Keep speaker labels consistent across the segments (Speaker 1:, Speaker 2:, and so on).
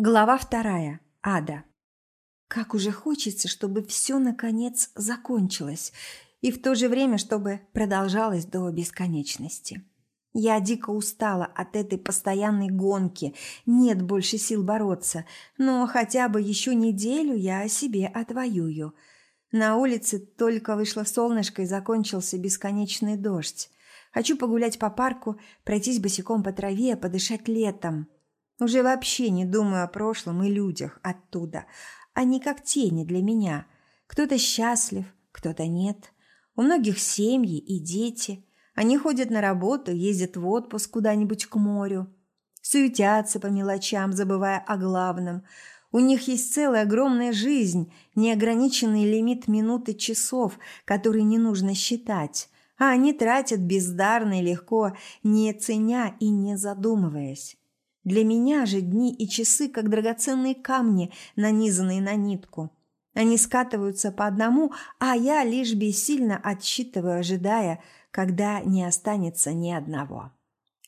Speaker 1: Глава вторая. Ада. Как уже хочется, чтобы все наконец закончилось, и в то же время, чтобы продолжалось до бесконечности. Я дико устала от этой постоянной гонки, нет больше сил бороться, но хотя бы еще неделю я о себе отвоюю. На улице только вышло солнышко и закончился бесконечный дождь. Хочу погулять по парку, пройтись босиком по траве, подышать летом – уже вообще не думаю о прошлом и людях оттуда. Они как тени для меня. Кто-то счастлив, кто-то нет. У многих семьи и дети. Они ходят на работу, ездят в отпуск куда-нибудь к морю. Суетятся по мелочам, забывая о главном. У них есть целая огромная жизнь, неограниченный лимит минут и часов, который не нужно считать. А они тратят бездарно и легко, не ценя и не задумываясь. Для меня же дни и часы, как драгоценные камни, нанизанные на нитку. Они скатываются по одному, а я лишь бессильно отсчитываю, ожидая, когда не останется ни одного.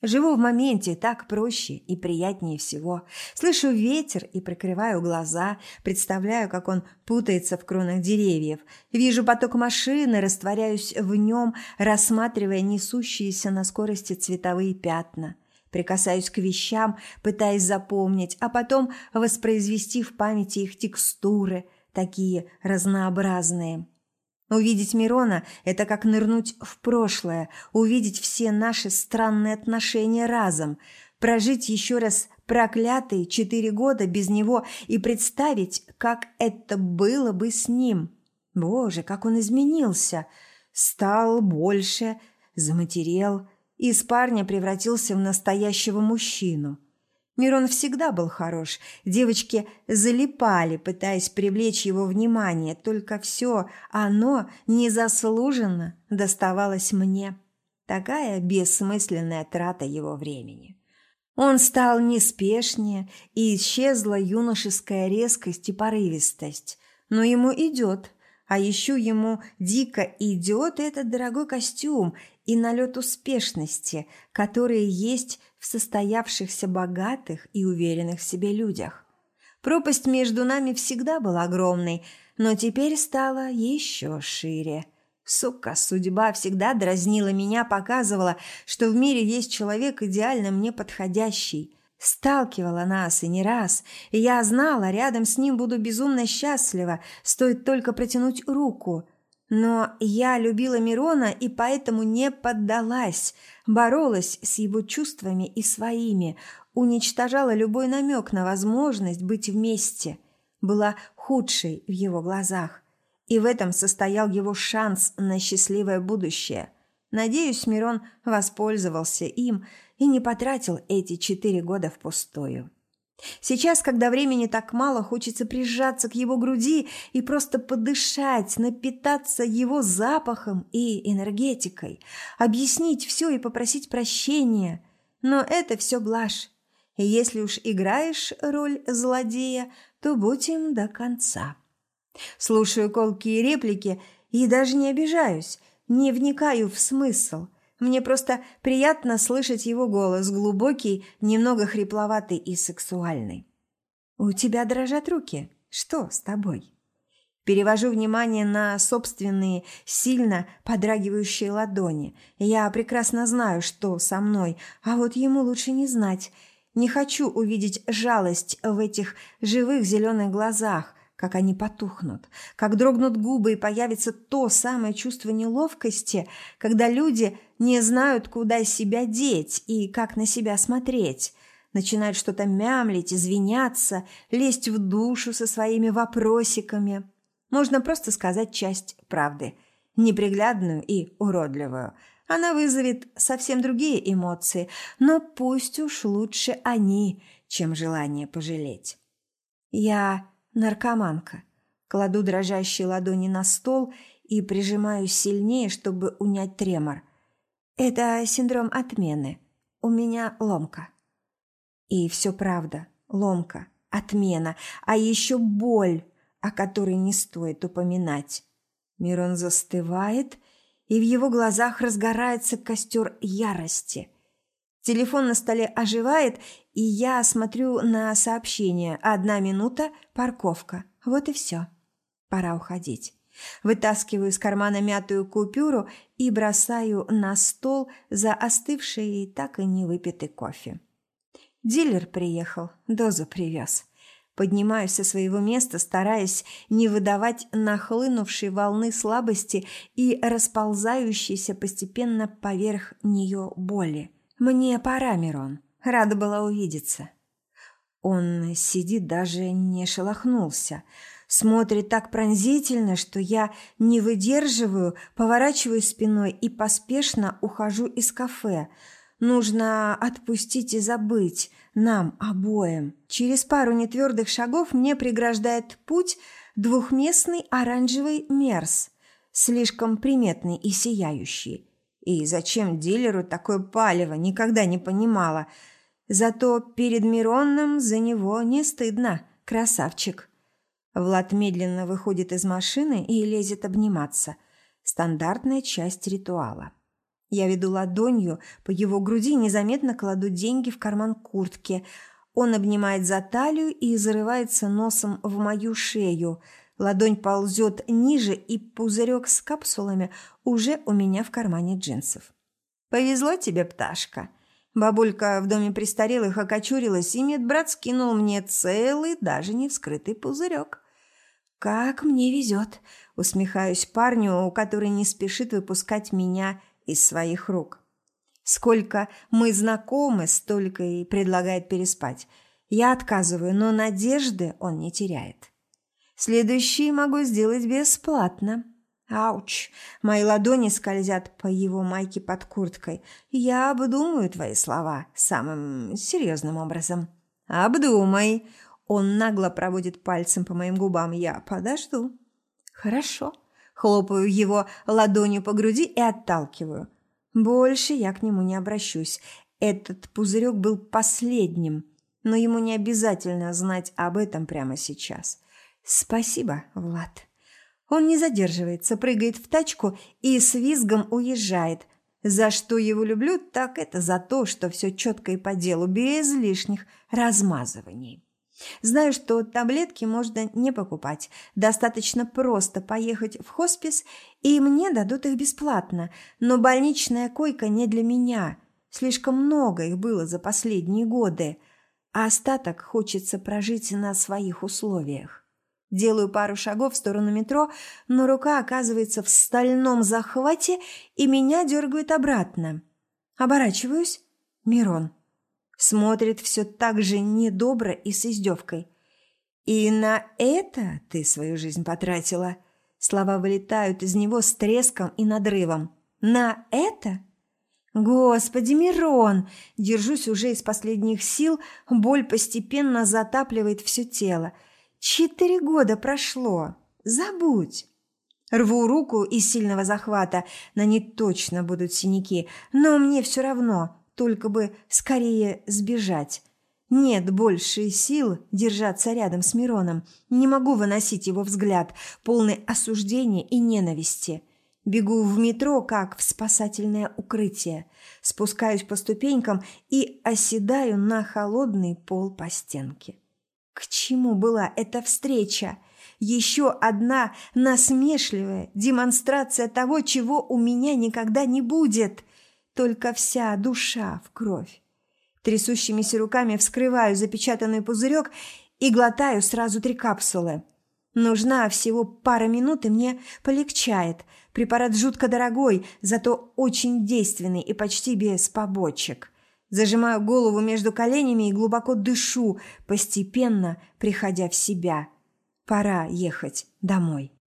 Speaker 1: Живу в моменте, так проще и приятнее всего. Слышу ветер и прикрываю глаза, представляю, как он путается в кронах деревьев. Вижу поток машины, растворяюсь в нем, рассматривая несущиеся на скорости цветовые пятна. Прикасаюсь к вещам, пытаясь запомнить, а потом воспроизвести в памяти их текстуры, такие разнообразные. Увидеть Мирона – это как нырнуть в прошлое, увидеть все наши странные отношения разом, прожить еще раз проклятые четыре года без него и представить, как это было бы с ним. Боже, как он изменился! Стал больше, заматерел – из парня превратился в настоящего мужчину. Мирон всегда был хорош. Девочки залипали, пытаясь привлечь его внимание, только все оно незаслуженно доставалось мне. Такая бессмысленная трата его времени. Он стал неспешнее, и исчезла юношеская резкость и порывистость. Но ему идет, а еще ему дико идет этот дорогой костюм и налет успешности, которые есть в состоявшихся богатых и уверенных в себе людях. Пропасть между нами всегда была огромной, но теперь стала еще шире. Сука, судьба всегда дразнила меня, показывала, что в мире есть человек идеально мне подходящий. Сталкивала нас и не раз, и я знала, рядом с ним буду безумно счастлива, стоит только протянуть руку – но я любила Мирона и поэтому не поддалась, боролась с его чувствами и своими, уничтожала любой намек на возможность быть вместе, была худшей в его глазах. И в этом состоял его шанс на счастливое будущее. Надеюсь, Мирон воспользовался им и не потратил эти четыре года впустую. Сейчас, когда времени так мало, хочется прижаться к его груди и просто подышать, напитаться его запахом и энергетикой, объяснить все и попросить прощения. Но это все блажь. И если уж играешь роль злодея, то будь им до конца. Слушаю колкие реплики и даже не обижаюсь, не вникаю в смысл – мне просто приятно слышать его голос, глубокий, немного хрипловатый и сексуальный. «У тебя дрожат руки. Что с тобой?» Перевожу внимание на собственные, сильно подрагивающие ладони. Я прекрасно знаю, что со мной, а вот ему лучше не знать. Не хочу увидеть жалость в этих живых зеленых глазах, как они потухнут, как дрогнут губы и появится то самое чувство неловкости, когда люди не знают, куда себя деть и как на себя смотреть, начинают что-то мямлить, извиняться, лезть в душу со своими вопросиками. Можно просто сказать часть правды, неприглядную и уродливую. Она вызовет совсем другие эмоции, но пусть уж лучше они, чем желание пожалеть. Я Наркоманка. Кладу дрожащие ладони на стол и прижимаюсь сильнее, чтобы унять тремор. Это синдром отмены. У меня ломка. И все правда. Ломка, отмена, а еще боль, о которой не стоит упоминать. Мирон застывает, и в его глазах разгорается костер ярости. Телефон на столе оживает, и я смотрю на сообщение «Одна минута, парковка». Вот и все. Пора уходить. Вытаскиваю из кармана мятую купюру и бросаю на стол за остывший и так и не выпитый кофе. Дилер приехал, дозу привез. Поднимаюсь со своего места, стараясь не выдавать нахлынувшей волны слабости и расползающейся постепенно поверх нее боли. «Мне пора, Мирон. Рада была увидеться». Он сидит, даже не шелохнулся. Смотрит так пронзительно, что я не выдерживаю, поворачиваюсь спиной и поспешно ухожу из кафе – Нужно отпустить и забыть нам обоим. Через пару нетвердых шагов мне преграждает путь двухместный оранжевый мерс, слишком приметный и сияющий. И зачем дилеру такое палево, никогда не понимала. Зато перед Миронным за него не стыдно, красавчик. Влад медленно выходит из машины и лезет обниматься. Стандартная часть ритуала. Я веду ладонью по его груди, незаметно кладу деньги в карман куртки. Он обнимает за талию и зарывается носом в мою шею. Ладонь ползет ниже, и пузырек с капсулами уже у меня в кармане джинсов. «Повезло тебе, пташка!» Бабулька в доме престарелых окочурилась, и медбрат скинул мне целый, даже не вскрытый пузырек. «Как мне везет!» – усмехаюсь парню, который не спешит выпускать меня из своих рук. Сколько мы знакомы, столько и предлагает переспать. Я отказываю, но надежды он не теряет. Следующий могу сделать бесплатно. Ауч! Мои ладони скользят по его майке под курткой. Я обдумаю твои слова самым серьезным образом. Обдумай. Он нагло проводит пальцем по моим губам. Я подожду. Хорошо. Хлопаю его ладонью по груди и отталкиваю. Больше я к нему не обращусь. Этот пузырек был последним, но ему не обязательно знать об этом прямо сейчас. Спасибо, Влад. Он не задерживается, прыгает в тачку и с визгом уезжает. За что его люблю, так это за то, что все четко и по делу, без лишних размазываний. Знаю, что таблетки можно не покупать. Достаточно просто поехать в хоспис, и мне дадут их бесплатно. Но больничная койка не для меня. Слишком много их было за последние годы. А остаток хочется прожить на своих условиях. Делаю пару шагов в сторону метро, но рука оказывается в стальном захвате, и меня дергают обратно. Оборачиваюсь. Мирон. Смотрит все так же недобро и с издевкой. «И на это ты свою жизнь потратила?» Слова вылетают из него с треском и надрывом. «На это?» «Господи, Мирон!» Держусь уже из последних сил, боль постепенно затапливает все тело. «Четыре года прошло. Забудь!» Рву руку из сильного захвата, на ней точно будут синяки, но мне все равно только бы скорее сбежать. Нет больше сил держаться рядом с Мироном. Не могу выносить его взгляд, полный осуждения и ненависти. Бегу в метро, как в спасательное укрытие. Спускаюсь по ступенькам и оседаю на холодный пол по стенке. К чему была эта встреча? Еще одна насмешливая демонстрация того, чего у меня никогда не будет только вся душа в кровь. Трясущимися руками вскрываю запечатанный пузырек и глотаю сразу три капсулы. Нужна всего пара минут, и мне полегчает. Препарат жутко дорогой, зато очень действенный и почти без побочек. Зажимаю голову между коленями и глубоко дышу, постепенно приходя в себя. Пора ехать домой.